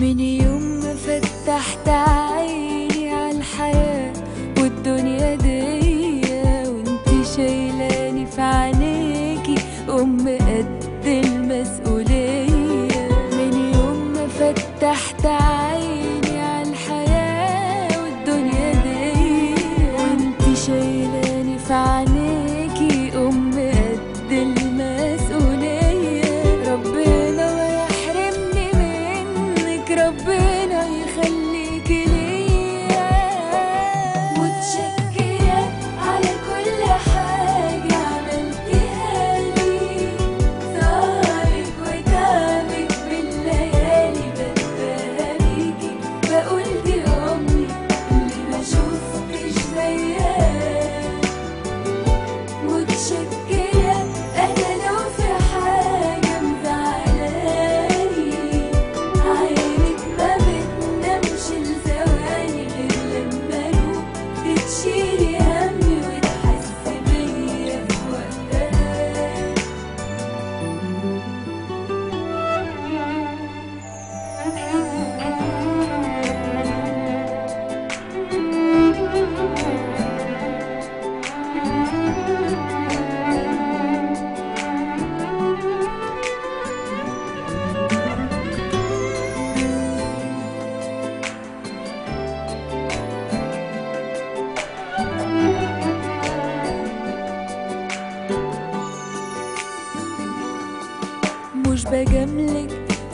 من يوم ما فتحت عيني على الحياة والدنيا دي وانت شايلاني في عينيكي أم قد المسؤولية. مش بجاملك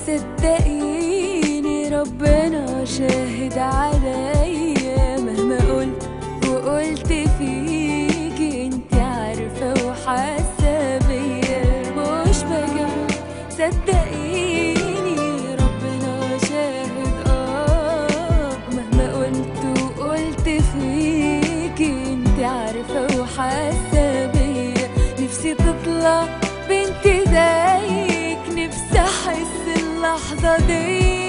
صدقيني ربنا شاهد عليا. مهما قلت وقلت فيكي انت عارفة وحاسة بيا. مش بجاملك صدقيني ربنا شاهد. آه مهما قلت وقلت فيكي انت عارفة وحاسة بيا. نفسي تطلع بنت احس اللحظة دي.